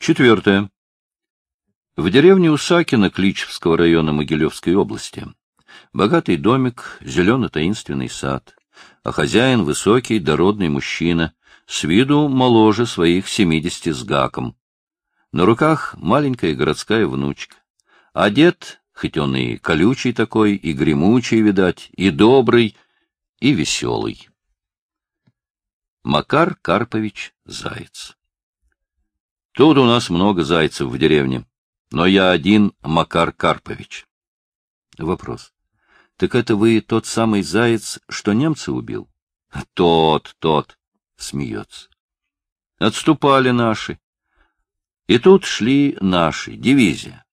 Четвертое. В деревне Усакина Кличевского района Могилевской области. Богатый домик, зелено-таинственный сад, а хозяин — высокий, дородный мужчина, с виду моложе своих семидесяти с гаком. На руках маленькая городская внучка. Одет, хоть он и колючий такой, и гремучий, видать, и добрый, и веселый. Макар Карпович Заяц Тут у нас много зайцев в деревне, но я один Макар Карпович. Вопрос. Так это вы тот самый заяц, что немца убил? Тот, тот, смеется. Отступали наши. И тут шли наши, дивизия.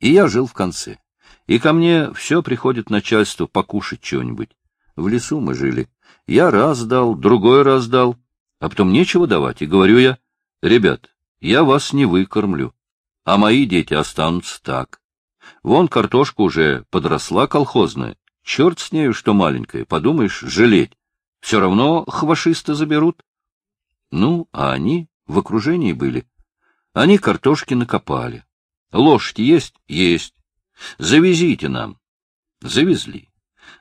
И я жил в конце. И ко мне все приходит начальство покушать чего-нибудь. В лесу мы жили. Я раз дал, другой раз дал, а потом нечего давать. И говорю я, ребят, я вас не выкормлю, а мои дети останутся так. Вон картошка уже подросла колхозная, черт с нею, что маленькая, подумаешь, жалеть. Все равно хвашисты заберут. Ну, а они в окружении были. Они картошки накопали. Лошадь есть? Есть. Завезите нам. Завезли.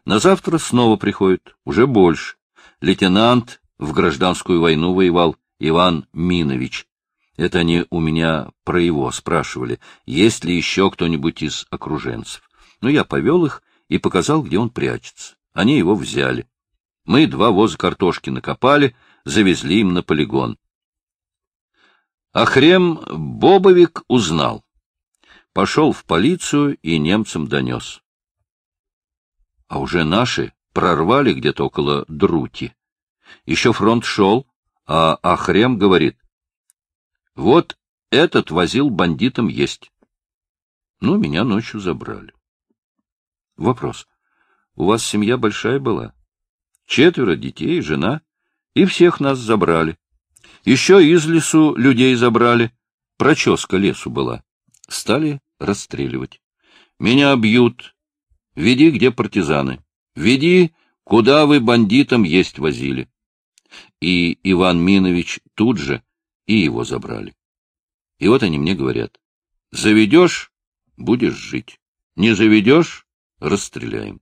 На завтра снова приходит, уже больше. Лейтенант в гражданскую войну воевал, Иван Минович. Это они у меня про его спрашивали, есть ли еще кто-нибудь из окруженцев. Но я повел их и показал, где он прячется. Они его взяли. Мы два воза картошки накопали, завезли им на полигон. Ахрем Бобовик узнал. Пошел в полицию и немцам донес. А уже наши прорвали где-то около Друти. Еще фронт шел, а Ахрем говорит, вот этот возил бандитам есть. Ну, меня ночью забрали. Вопрос. У вас семья большая была? Четверо детей, жена, и всех нас забрали. Еще из лесу людей забрали. Проческа лесу была. Стали расстреливать. Меня бьют. Веди, где партизаны. Веди, куда вы бандитам есть возили. И Иван Минович тут же и его забрали. И вот они мне говорят, заведешь — будешь жить, не заведешь — расстреляем.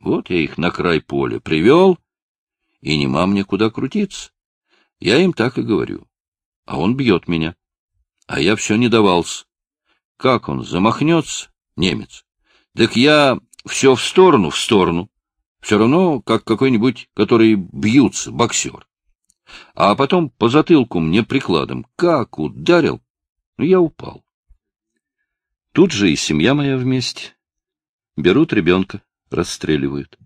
Вот я их на край поля привел, и нема мне куда крутиться. Я им так и говорю. А он бьет меня. А я все не давался. Как он замахнется, немец? Так я все в сторону, в сторону. Все равно, как какой-нибудь, который бьются, боксер а потом по затылку мне прикладом. Как ударил! Ну, я упал. Тут же и семья моя вместе. Берут ребенка, расстреливают.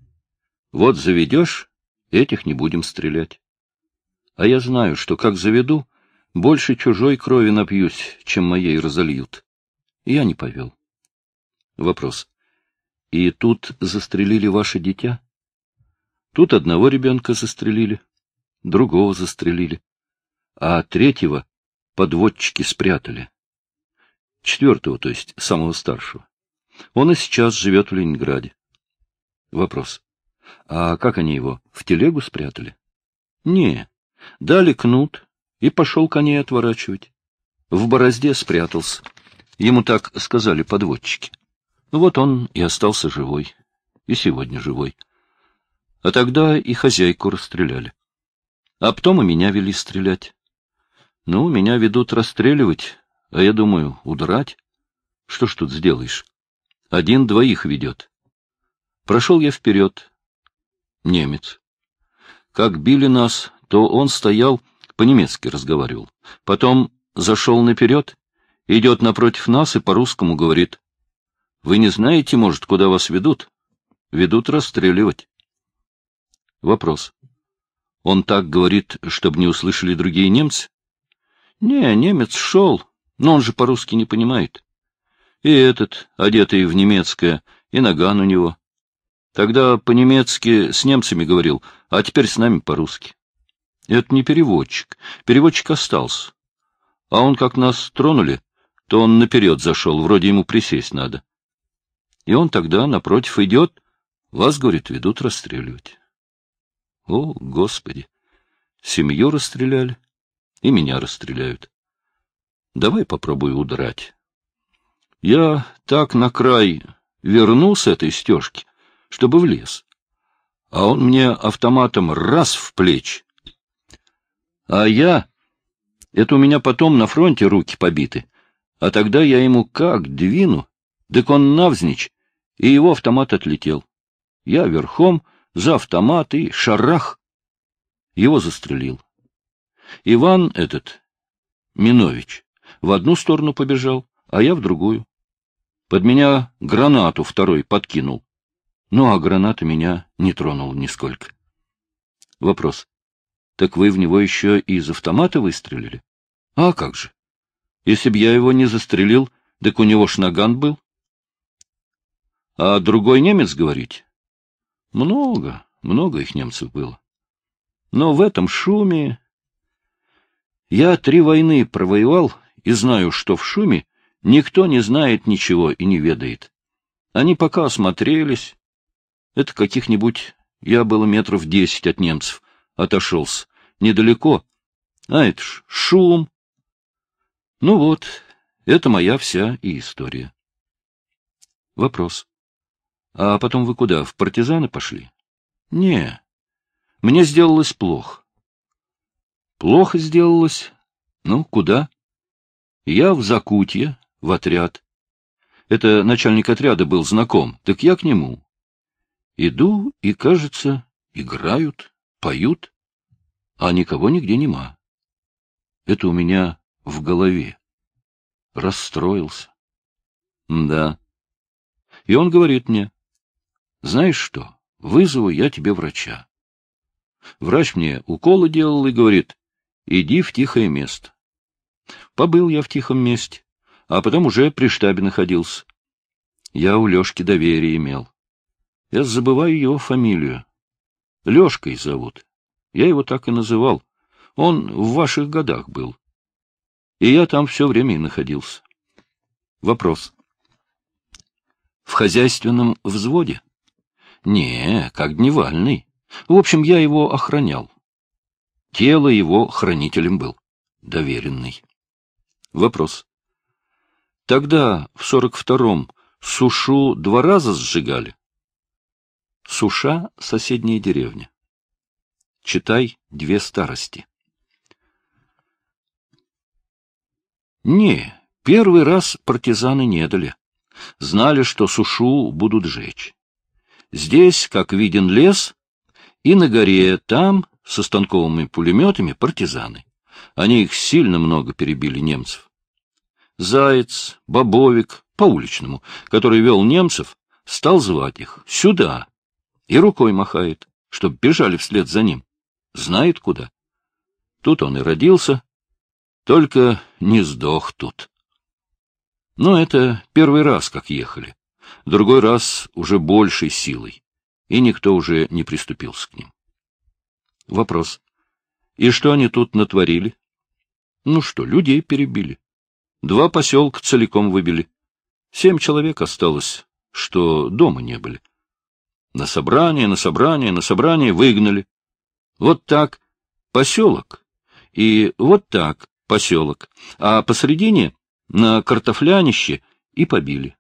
Вот заведешь, этих не будем стрелять. А я знаю, что как заведу, больше чужой крови напьюсь, чем моей разольют. Я не повел. Вопрос. И тут застрелили ваше дитя? Тут одного ребенка застрелили, другого застрелили, а третьего подводчики спрятали. Четвертого, то есть самого старшего. Он и сейчас живет в Ленинграде. Вопрос. А как они его, в телегу спрятали? Не, дали кнут и пошел коней отворачивать. В борозде спрятался. Ему так сказали подводчики. Ну вот он и остался живой. И сегодня живой. А тогда и хозяйку расстреляли. А потом и меня вели стрелять. Ну, меня ведут расстреливать, а я думаю, удрать. Что ж тут сделаешь? Один двоих ведет. Прошел я вперед. Немец. Как били нас, то он стоял, по-немецки разговаривал. Потом зашел наперед, идет напротив нас и по-русскому говорит. Вы не знаете, может, куда вас ведут? Ведут расстреливать. Вопрос. Он так говорит, чтобы не услышали другие немцы? Не, немец шел, но он же по-русски не понимает. И этот, одетый в немецкое, и наган у него. Тогда по-немецки с немцами говорил, а теперь с нами по-русски. Это не переводчик. Переводчик остался. А он, как нас тронули, то он наперед зашел, вроде ему присесть надо. И он тогда напротив идет, вас, говорит, ведут расстреливать. О, Господи! Семью расстреляли, и меня расстреляют. Давай попробую удрать. Я так на край верну с этой стежки, чтобы в лес. А он мне автоматом раз в плечи. А я... Это у меня потом на фронте руки побиты. А тогда я ему как двину, так он навзничь, и его автомат отлетел. Я верхом, за автомат и шарах. Его застрелил. Иван этот, Минович, в одну сторону побежал, а я в другую. Под меня гранату второй подкинул. Ну, а граната меня не тронула нисколько. Вопрос. Так вы в него еще и из автомата выстрелили? А как же? Если б я его не застрелил, так у него шнаган был. А другой немец, говорить? Много, много их немцев было. Но в этом шуме... Я три войны провоевал и знаю, что в шуме никто не знает ничего и не ведает. Они пока осмотрелись. Это каких-нибудь... Я был метров десять от немцев, отошелся. Недалеко. А это ж шум, ну вот, это моя вся и история. Вопрос. А потом вы куда, в партизаны пошли? Не, мне сделалось плохо. Плохо сделалось? Ну, куда? Я в Закутье, в отряд. Это начальник отряда был знаком, так я к нему. Иду, и, кажется, играют, поют, а никого нигде нема. Это у меня в голове. Расстроился. Да. И он говорит мне, знаешь что, вызову я тебе врача. Врач мне уколы делал и говорит, иди в тихое место. Побыл я в тихом месте, а потом уже при штабе находился. Я у Лешки доверие имел. Я забываю его фамилию. Лешкой зовут. Я его так и называл. Он в ваших годах был и я там все время и находился. Вопрос. В хозяйственном взводе? Не, как дневальный. В общем, я его охранял. Тело его хранителем был, доверенный. Вопрос. Тогда, в сорок втором, Сушу два раза сжигали? Суша — соседняя деревня. Читай две старости. Не, первый раз партизаны не дали. Знали, что сушу будут жечь. Здесь, как виден лес, и на горе там, со станковыми пулеметами, партизаны. Они их сильно много перебили немцев. Заяц, Бобовик, по-уличному, который вел немцев, стал звать их сюда и рукой махает, чтоб бежали вслед за ним. Знает куда. Тут он и родился, только не сдох тут. Но это первый раз, как ехали. Другой раз уже большей силой, и никто уже не приступился к ним. Вопрос. И что они тут натворили? Ну что, людей перебили. Два поселка целиком выбили. Семь человек осталось, что дома не были. На собрание, на собрание, на собрание выгнали. Вот так поселок. И вот так поселок, а посредине на картофлянище и побили.